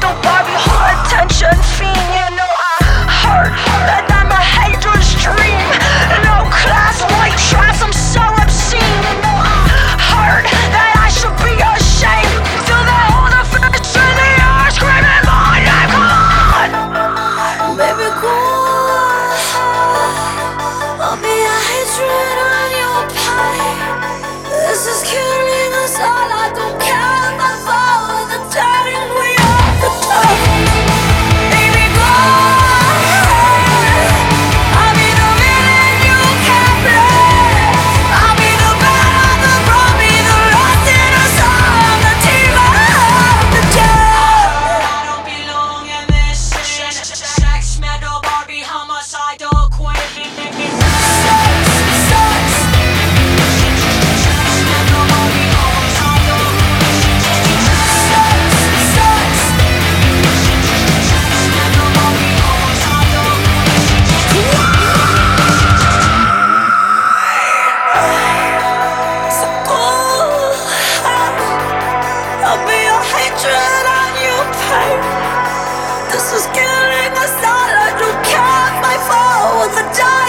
the Bobby Hart attention fiend. on your. This is killing the all. You can't fight for the dark.